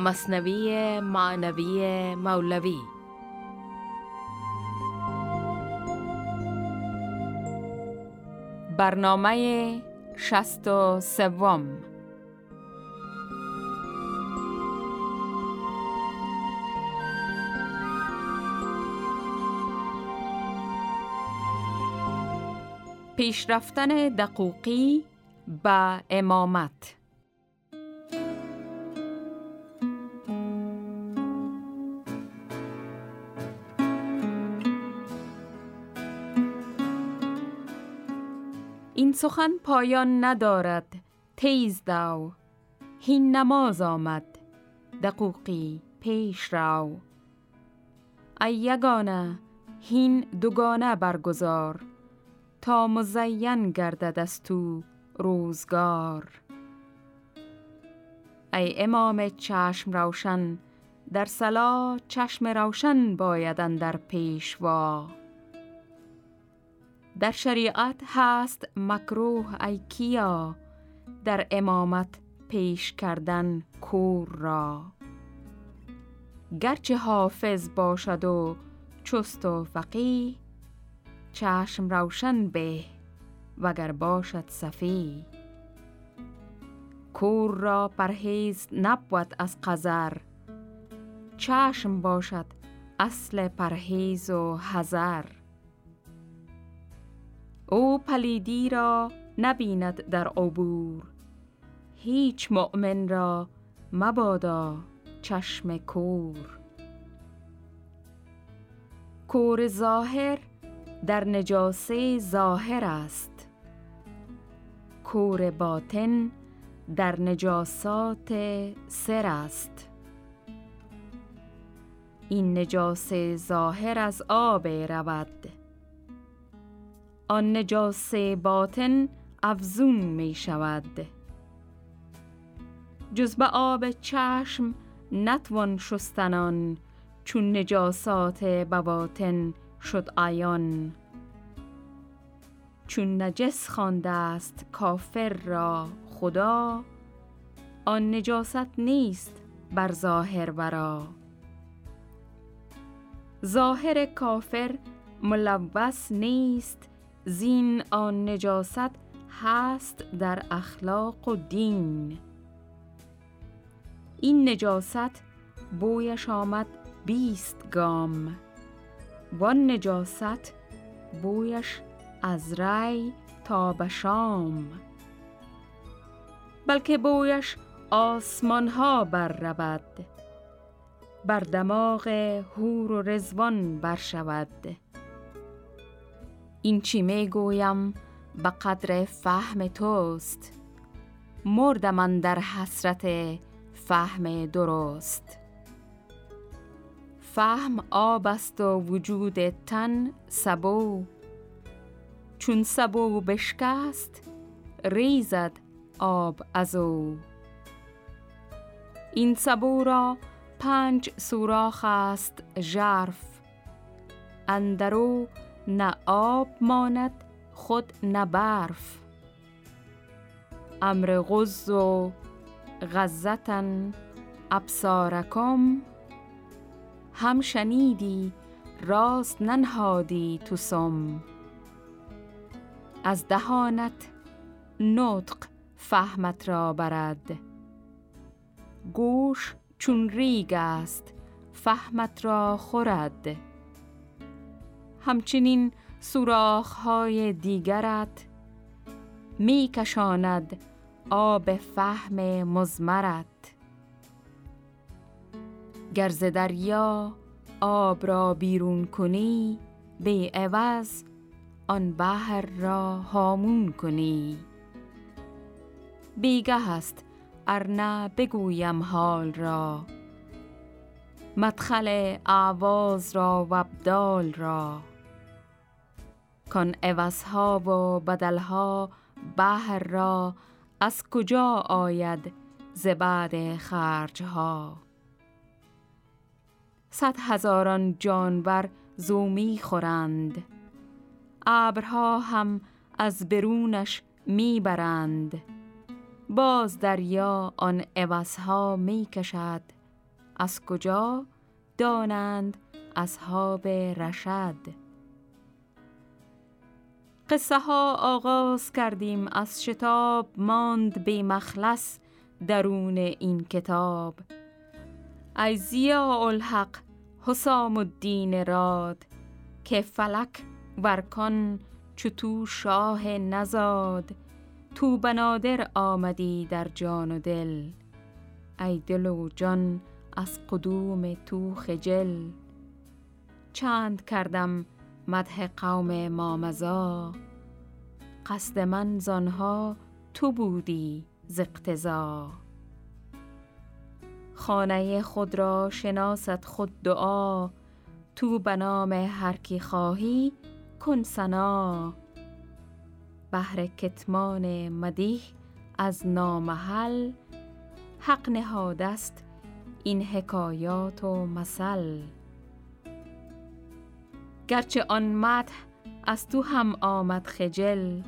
مصنوی معنوی مولوی. برنامه شست و سوم. پیشرفتن دقوقی به امامت. سخن پایان ندارد تیز داو. هین نماز آمد دقوقی پیش راو. ای یگانه هین دوگانه برگزار. تا مزین گردد از تو روزگار. ای امام چشم روشن در سلا چشم روشن بایدن در پیشوا. در شریعت هست مکروه ای کیا در امامت پیش کردن کور را. گرچه حافظ باشد و چست و فقیه چشم روشن به وگر باشد صفی کور را پرهیز نبود از قذر چشم باشد اصل پرهیز و حذر. او پلیدی را نبیند در عبور. هیچ مؤمن را مبادا چشم کور. کور ظاهر در نجاسه ظاهر است. کور باطن در نجاسات سر است. این نجاسه ظاهر از آب رود. آن نجاسه باطن افزون می شود. جز به آب چشم نتوان شستنان چون نجاسات بواطن شد آیان چون نجس خوانده است کافر را خدا آن نجاست نیست بر ظاهر ورا. ظاهر کافر ملوث نیست زین آن نجاست هست در اخلاق و دین. این نجاست بویش آمد بیست گام. وان نجاست بویش از ری تا به شام. بلکه بویش آسمان ها بر رود بر دماغ هور و رزوان بر شود. این چی می گویم به قدر فهم توست. مرد من در حسرت فهم درست. فهم آب است و وجود تن سبو. چون سبو بشکست ریزد آب از او. این سبو را پنج سوراخ است ژرف. اندرو نه آب ماند خود نه برف. امر غز و غزتن ابصارکم. هم شنیدی راست ننهادی تو سم. از دهانت نطق فهمت را برد. گوش چون ریگ است فهمت را خورد. همچنین سوراخ های دیگرت می کشاند آب فهم مزمرت گرز دریا آب را بیرون کنی به عوض آن بحر را هامون کنی. بیگه است ارنه بگویم حال را. مدخل آواز را و ابدال را. کن عوضها و بدلها بحر را از کجا آید زباد خرجها؟ صد هزاران جانور زومی خورند ابرها هم از برونش می‌برند. باز دریا آن عوضها می کشد از کجا دانند اصحاب رشد؟ قصه ها آغاز کردیم از شتاب ماند بی مخلص درون این کتاب. ای زیا الحق حسام الدین راد که فلک ورکان چو شاه نزاد. تو بنادر آمدی در جان و دل ای دل و جان از قدوم تو خجل. چند کردم مدح قوم مامزا قصد من زانها تو بودی ز خانه خود را شناست خود دعا. تو بنام هر کی خواهی کن سنا بهر کتمان مدیح از نامحل. حق نهادست این حکایات و مثل. گرچه آن مدح از تو هم آمد خجل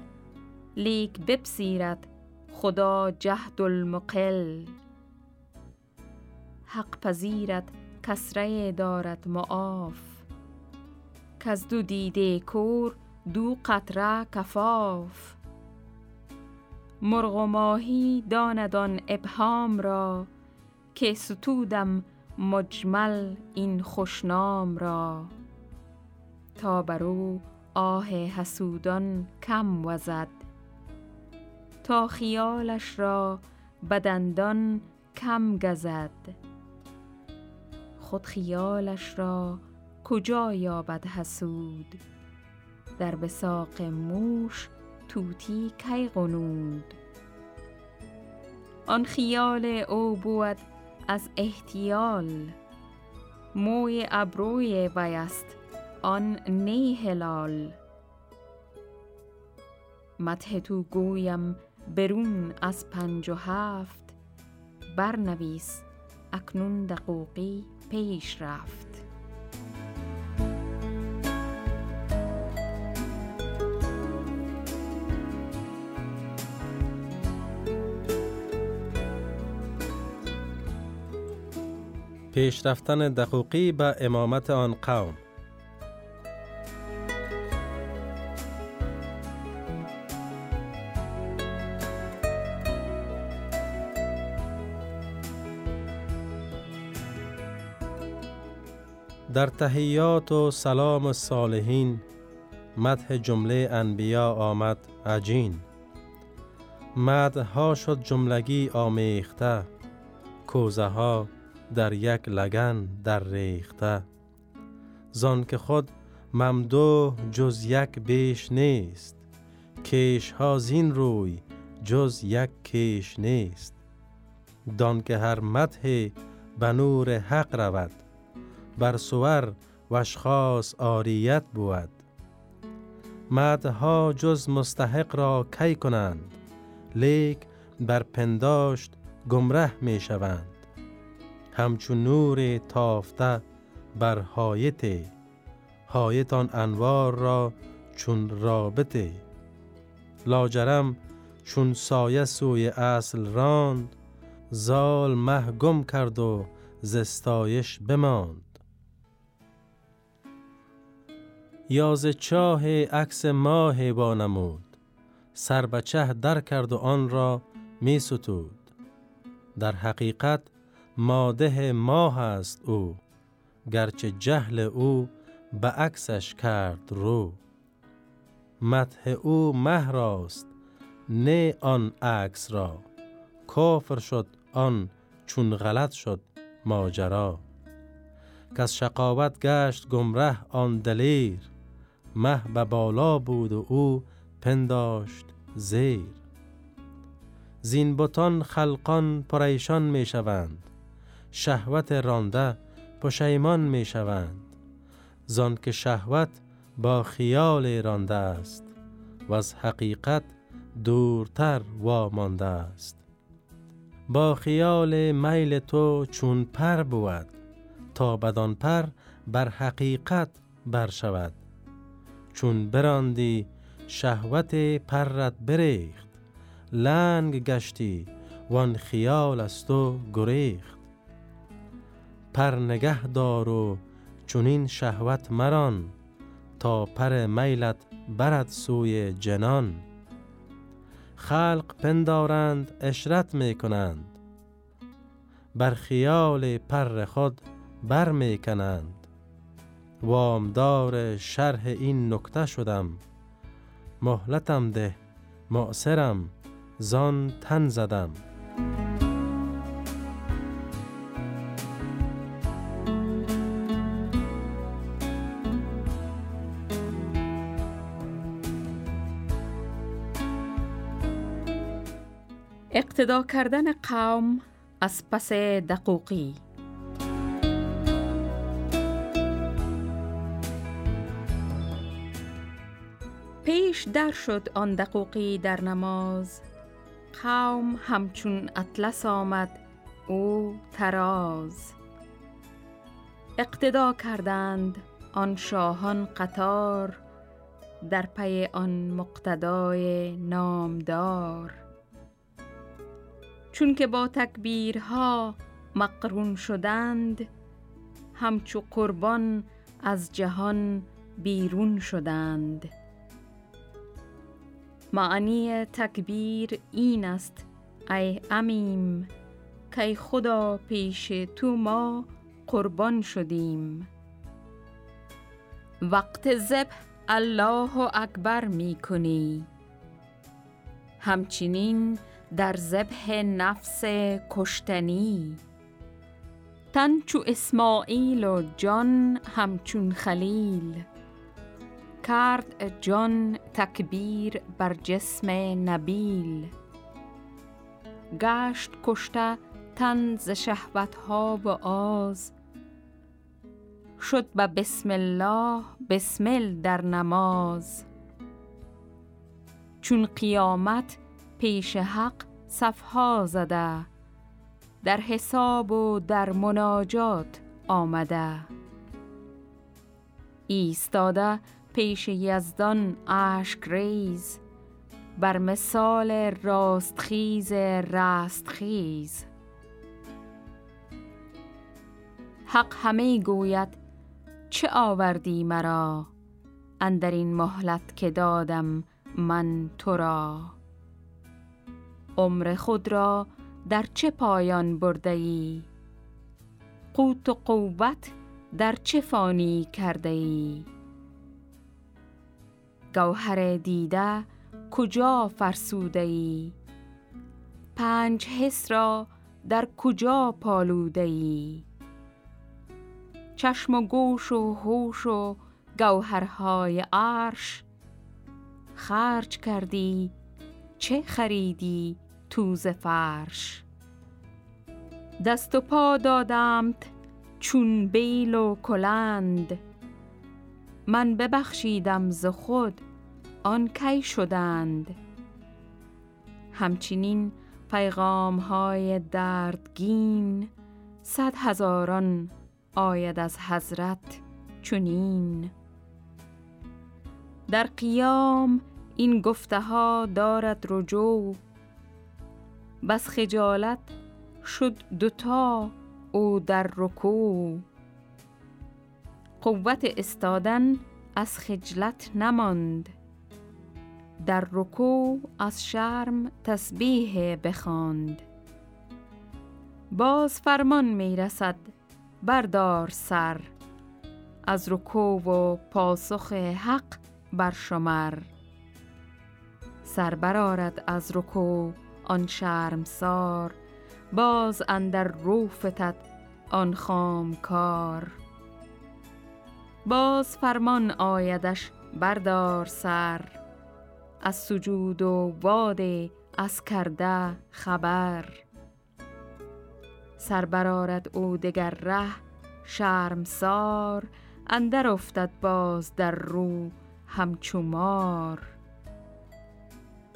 لیک بپسیرد خدا جهد المقل. حق پذیرد کسره دارد معاف کز دو دیده کور دو قطره کفاف. مرغ و ماهی داندان ابهام را که ستودم مجمل این خوشنام را. تا برو آه حسودان کم وزد. تا خیالش را بدندان کم گزد. خود خیالش را کجا یابد حسود؟ در بساق موش توتی کی قنود آن خیال او بود از احتیال. موی ابروی ویست آن نی هلال. مته تو گویم برون از پنج و هفت برنویس اکنون دقوقی پیش رفت. پیش رفتن دقوقی به امامت آن قوم. در تحیات و سلام الصالحین مدح جمله انبیا آمد عجین. ها شد جملگی آمیخته کوزه ها در یک لگن در ریخته. زان که خود ممدو جز یک بیش نیست کیش ها زین روی جز یک کیش نیست. دان که هر مدح به نور حق رود بر سور و اشخاص آریت بود. مدها جز مستحق را کی کنند؟ لیک بر پنداشت گمره می شوند. همچون نور تافته بر حایت آن انوار را چون رابطه لاجرم چون سایه سوی اصل راند زال مه گم کرد و زستایش بماند. یاز چاه عکس ماه بانمود سر به چه در کرد و آن را می ستود. در حقیقت ماده ماه است او گرچه جهل او به عکسش کرد رو. مدح او مه راست نه آن عکس را. کافر شد آن چون غلط شد ماجرا. کس شقاوت گشت گمره آن دلیر. مه به بالا بود و او پنداشت زیر. زین بتان خلقان پریشان می شوند. شهوت رانده پشیمان می شوند. زان که شهوت با خیال رانده است و از حقیقت دورتر وامانده است. با خیال میل تو چون پر بود تا بدان پر بر حقیقت بر شود. چون براندی شهوت پرت بریخت لنگ گشتی وان خیال از تو گریخت. پر نگه دار و چونین شهوت مران تا پر میلت برد سوی جنان. خلق پندارند اشرت می کنند بر خیال پر خود بر می کنند وامدار شرح این نکته شدم. مهلتم ده معصرم زان تن زدم. اقتدا کردن قوم از پس دقوقی. پیش در شد آن دقوقی در نماز. قوم همچون اطلس آمد او تراز اقتدا کردند آن شاهان قطار در پی آن مقتدای نامدار. چون که با تکبیرها مقرون شدند همچو قربان از جهان بیرون شدند. معنی تکبیر این است ای امیم. که خدا پیش تو ما قربان شدیم. وقت ذبح الله اکبر می کنی. همچنین در ذبح نفس کشتنی. تن چو اسماعیل و جان همچون خلیل. کرد جان تکبیر بر جسم نبیل. گشت کشته تن ز شهوت ها و آز. شد به بسم الله بسمل در نماز. چون قیامت پیش حق صفها زده در حساب و در مناجات آمده. ایستاده پیش یزدان اشک ریز بر مثال راستخیز رستخیز. حق همه گوید چه آوردی مرا؟ اندر این مهلت که دادم من تو را. عمر خود را در چه پایان برده ای قوت و قوت در چه فانی کرده ای گوهر دیده کجا فرسوده ای؟ پنج حس را در کجا پالوده ای؟ چشم و گوش و هوش و گوهرهای عرش خرج کردی چه خریدی توز فرش؟ دست و پا دادمت چون بیل و کلند. من ببخشیدم ز خود آن کی شدند؟ همچنین پیغام های دردگین صد هزاران آید از حضرت چونین در قیام این گفته ها دارد رجوع بس خجالت شد دوتا او در رکوع. قوت استادن از خجلت نماند. در رکوع از شرم تسبیح بخواند. باز فرمان می رسد بردار سر. از رکوع و پاسخ حق بر شمر سر برارد از رکوع آن شرم سار باز اندر رو فتد آن خام کار باز فرمان آیدش بردار سر. از سجود و واد از کرده خبر. سر برارد او دگر ره شرمسار اندر افتد باز در رو همچومار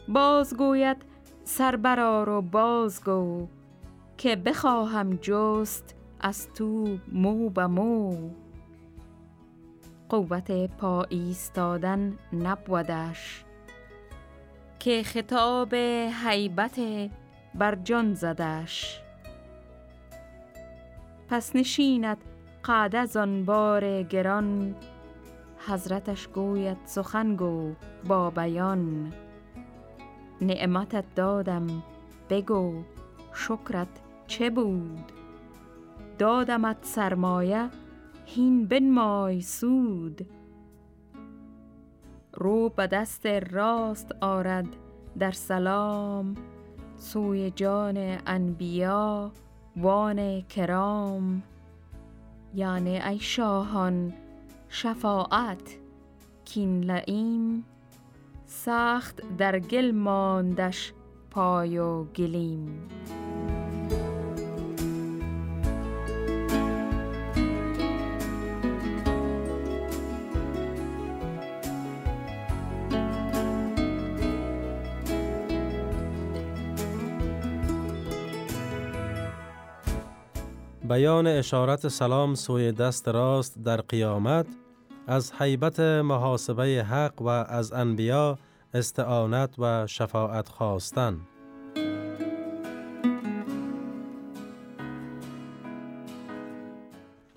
باز گوید سر برار و بازگو که بخواهم جست از تو مو به مو. قوت پا ایستادن نبودش. که خطاب حیبت بر جان زدش. پس نشیند قعد از آن بار گران. حضرتش گوید سخن گو با بیان. نعمتت دادم بگو شکرت چه بود؟ دادمت سرمایه هین بنمای سود. رو به دست راست آرد در سلام سوی جان انبیا وان کرام. یعنی ای شاهان شفاعت کین لعیم. سخت در گل ماندش پای و گلیم. بیان اشارت سلام سوی دست راست در قیامت از حیبت محاسبه حق و از انبیا استعانت و شفاعت خواستن.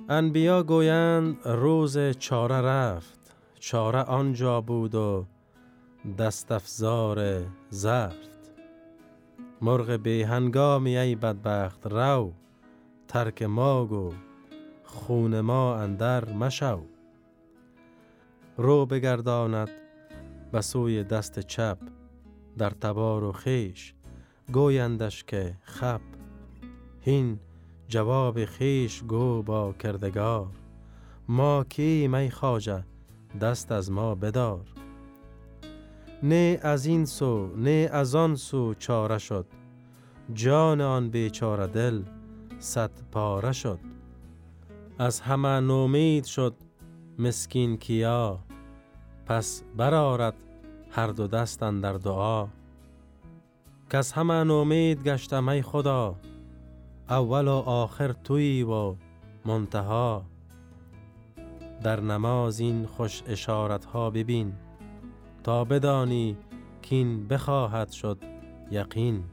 انبیا گویند روز چاره رفت چاره آنجا بود و دست افزار زفت. مرغ به هنگامی ای بدبخت رو ترک ما گو خون ما اندر مشو. رو بگرداند به سوی دست چپ در تبار و خیش گویندش که خب هین جواب خیش گو با کردگار ما کی می خواجه دست از ما بدار. نه از این سو نه از آن سو چاره شد جان آن بیچاره دل صد پاره شد. از همه نومید شد مسکین کیا. پس برارد هر دو دستن در دعا. کس همه نومید گشتم ای خدا. اول و آخر توی و منتها. در نماز این خوش اشارت ها ببین تا بدانی کین بخواهد شد یقین.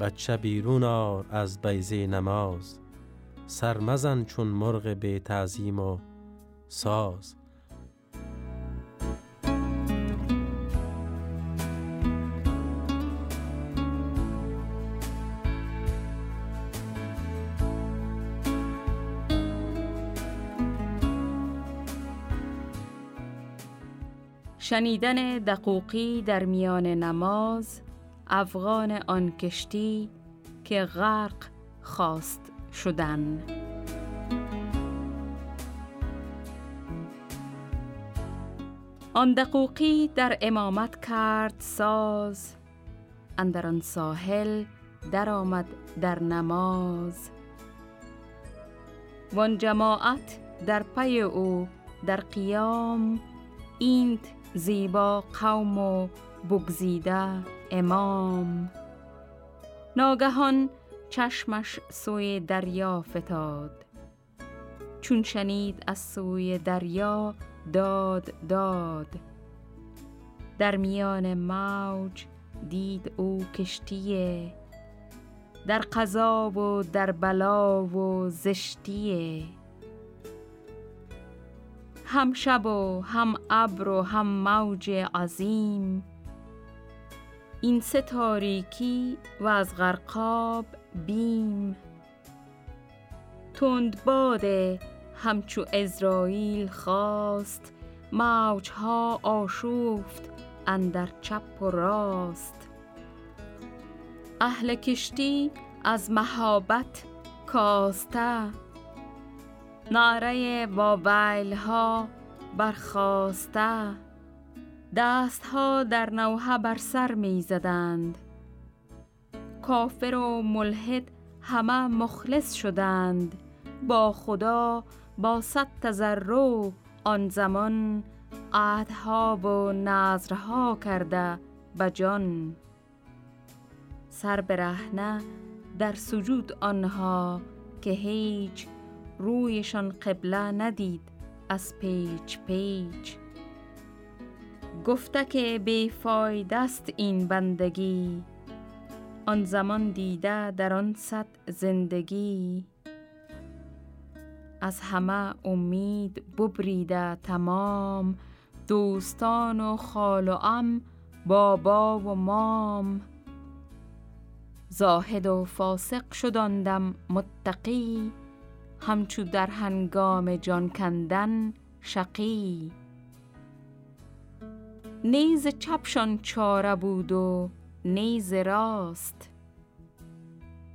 بچه بیرون آر از بیزه نماز. سرمزن چون مرغ به تعظیم و ساز. شنیدن دقوقی در میان نماز افغان آن کشتی که غرق خواست شدن. آن دقوقی در امامت کرد ساز اندر آن ساحل آمد در نماز. وان جماعت در پی او در قیام اینت زیبا قوم و بگزیده. امام. ناگهان چشمش سوی دریا فتاد. چون شنید از سوی دریا داد داد. در میان موج دید او کشتیه. در قضا و در بلا و زشتیه. هم شب و هم ابر و هم موج عظیم این سه تاریکی و از غرقاب بیم. تند باده همچو ازرائیل خواست موجها آشوفت اندر چپ و راست. اهل کشتی از مهابت کاسته نعره ویل ها برخواسته دستها در نوحه بر سر می زدند کافر و ملحد همه مخلص شدند. با خدا با صد تذرو آن زمان عهدها و نظرها کرده به جان. سر برهنه در سجود آنها که هیچ رویشان قبله ندید از پیچ پیچ. گفته که بیفاید است این بندگی. آن زمان دیده در آن صد زندگی. از همه امید ببریده تمام. دوستان و خال و ام بابا و مام. زاهد و فاسق شداندم متقی. همچو در هنگام جان کندن شقی. نیز چپشان چاره بود و نیز راست.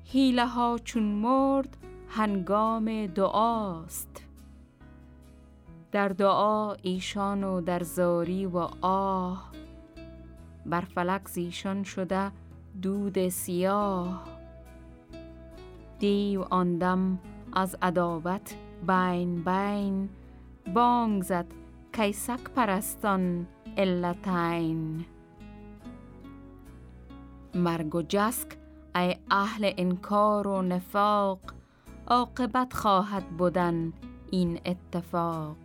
حیله ها چون مرد هنگام دعاست. در دعا ایشان و در زاری و آه. بر فلک زیشان شده دود سیاه. دیو آندم از عداوت بین بین بانگ زد کیسک پرستان. علتین مرگ و جسک ای اهل انکار و نفاق عاقبت خواهد بودن این اتفاق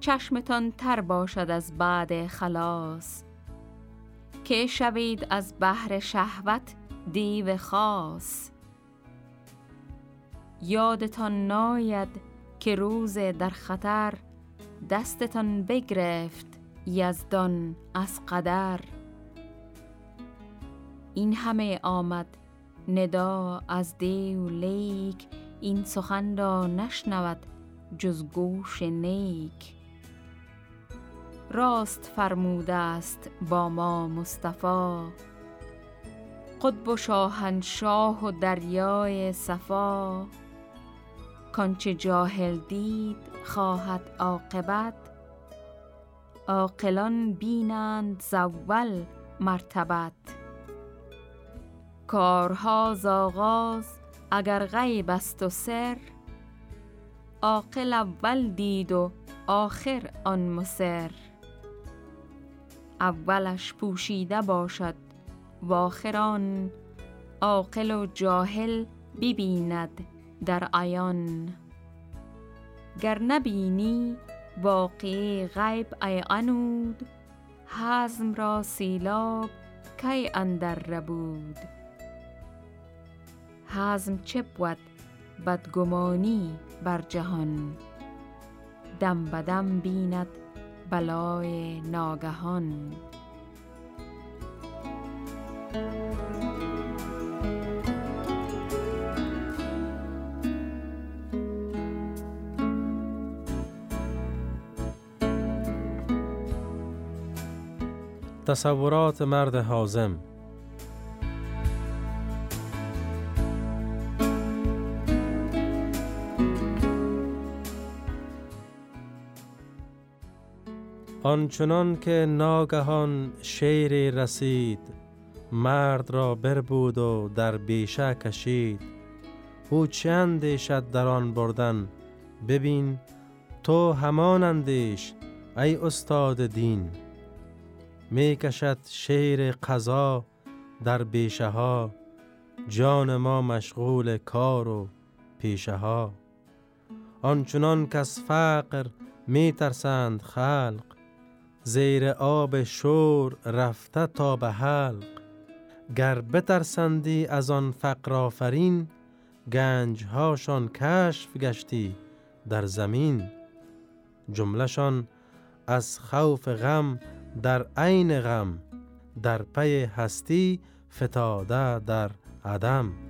چشمتان تر باشد از بعد خلاص که شوید از بحر شهوت دیو خاص یادتان ناید که روز در خطر دستتان بگرفت یزدان از قدر. این همه آمد ندا از دیو لیک. این سخن را نشنود جز گوش نیک. راست فرموده است با ما مصطفی. قطب و شاهنشاه و دریای صفا. کانچه جاهل دید خواهد عاقبت. عاقلان بینند زول مرتبت. کارها زاغاز اگر غیب است و سر عاقل اول دید و آخر آن مسر اولش پوشیده باشد و آخران عاقل و جاهل ببیند در عیان. گر نبینی واقعی غیب ای عنود حزم را سیلاب کی اندر ربود. حزم چه بود؟ بدگمانی بر جهان. دم بدم بیند بلای ناگهان. تصورات مرد حازم. آنچنان که ناگهان شیر رسید مرد را بربود و در بیشه کشید. او چه اندیشد در آن بردن؟ ببین تو همان اندیش ای استاد دین. می کشد شیر قضا در بیشه ها. جان ما مشغول کار و پیشه ها. آنچنان که از فقر می ترسند خلق زیر آب شور رفته تا به حلق. گر بترسندی از آن فقر آفرین گنج هاشان کشف گشتی در زمین. جملهشان از خوف غم در عین غم در پی هستی فتاده در عدم.